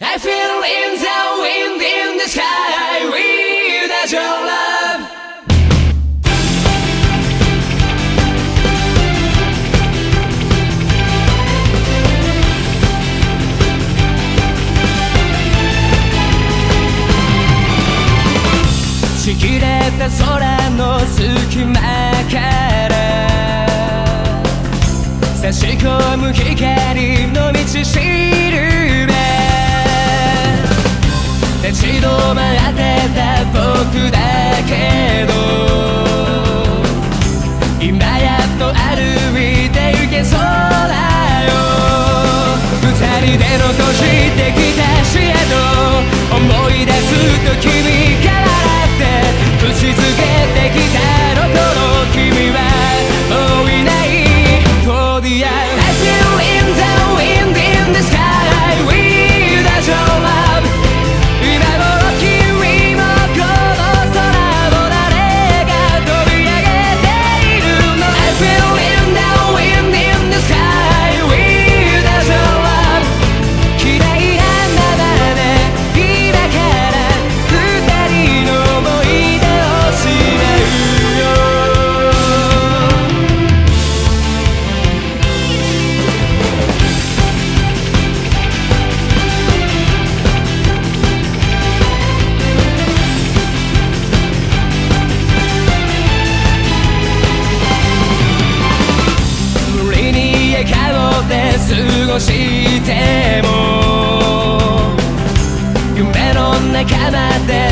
I feel in the wind in the sky without your love ちぎれた空の隙間から差し込む光の道しる 立ち止まってた僕だけど。今やっと歩いて行けそうだよ。二人での年まで